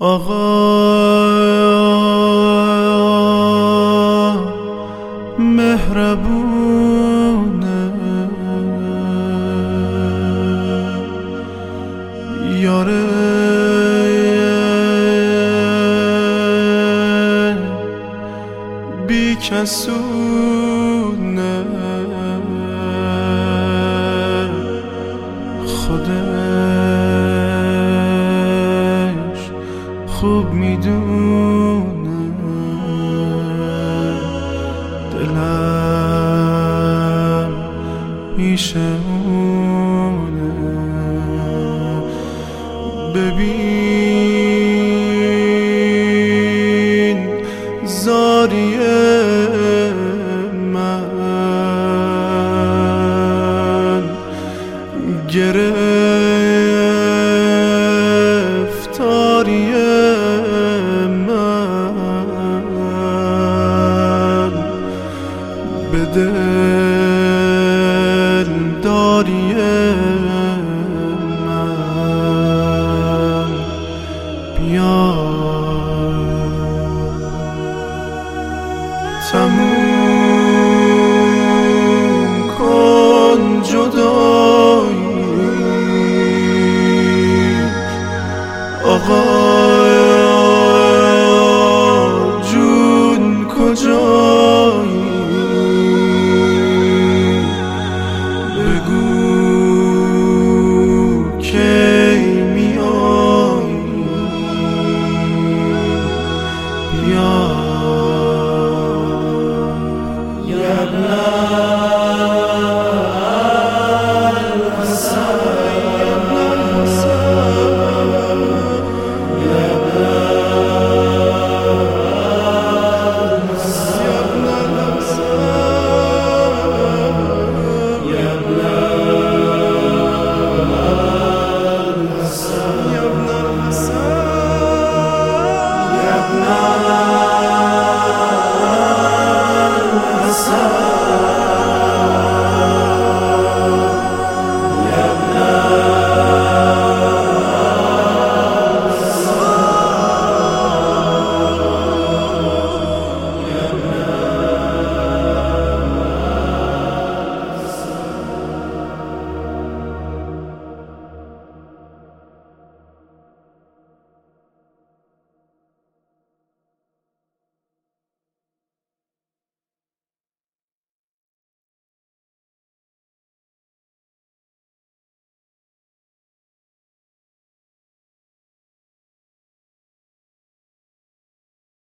آقا مهربونه یاره. بی کسونه. خودش خوب می‌دونه. دلم اونه. ببین زاری من گرفتاری دل داری من. بیا. your